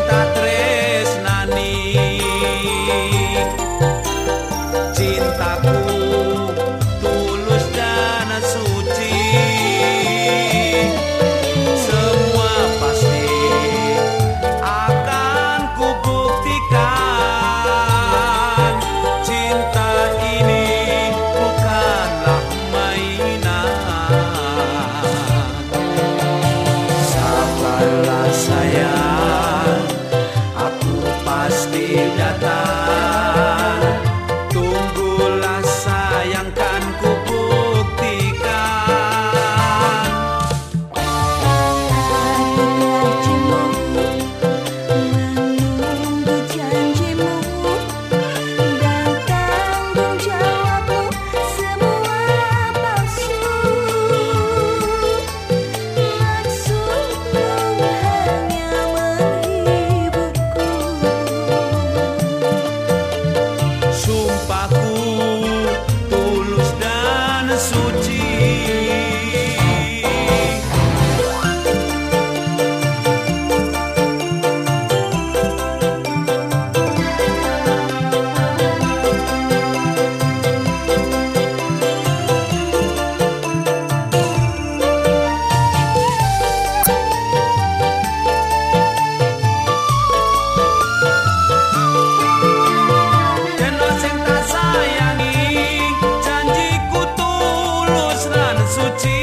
cinta सुची